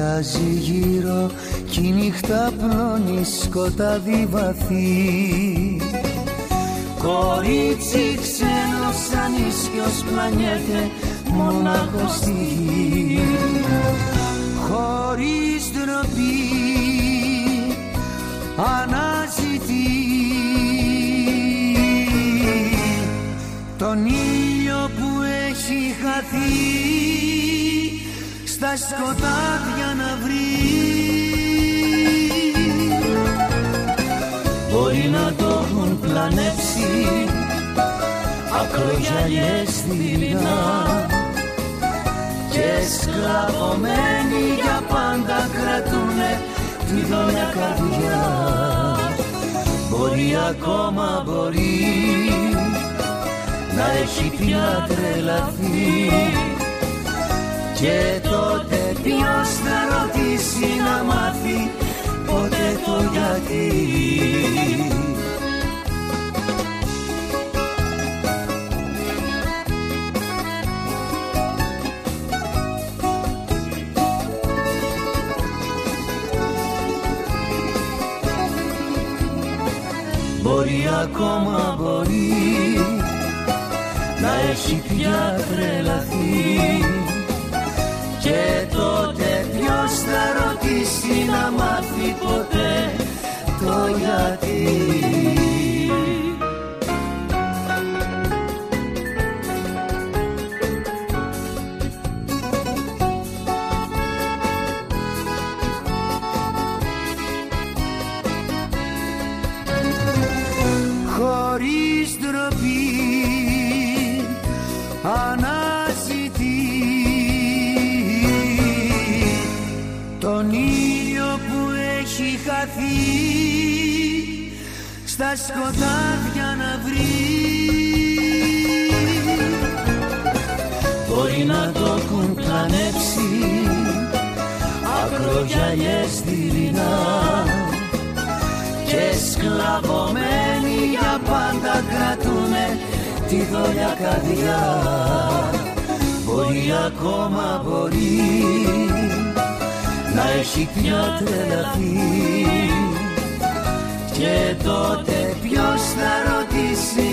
Αλλάζει γύρω κι η νύχτα πλώνει σκοτάδι βαθύ. Κορίτσι ξένο σαν ίσιος πλανιέται μονάχος στη γη. Χωρίς ντροπή αναζητεί τον ήλιο που έχει χαθεί στα σκοτάδια να βρει. Μπορεί να το έχουν πλανέψει ακρογιαλιές δειλινά και σκλαβωμένοι για πάντα κρατούνε τη δόλια καρδιά. Μπορεί ακόμα μπορεί να έχει πια τρελαθεί και τότε ποιος θα ρωτήσει να μάθει ποτέ το γιατί. Μπορεί ακόμα μπορεί να έχει πια τρελαθεί γιατί. Χωρίς ντροπή αναζητεί τον ήλιο που έχει χαθεί στα σκοτάδια να βρει. Μπορεί να το έχουν πλανέψει ακρογιαλιές δειλινά και σκλαβωμένοι για πάντα κρατούνε τη δόλια καρδιά. Μπορεί ακόμα μπορεί να έχει πια τρελαθεί και τότε ποιος θα ρωτήσει; να μάθει ποτέ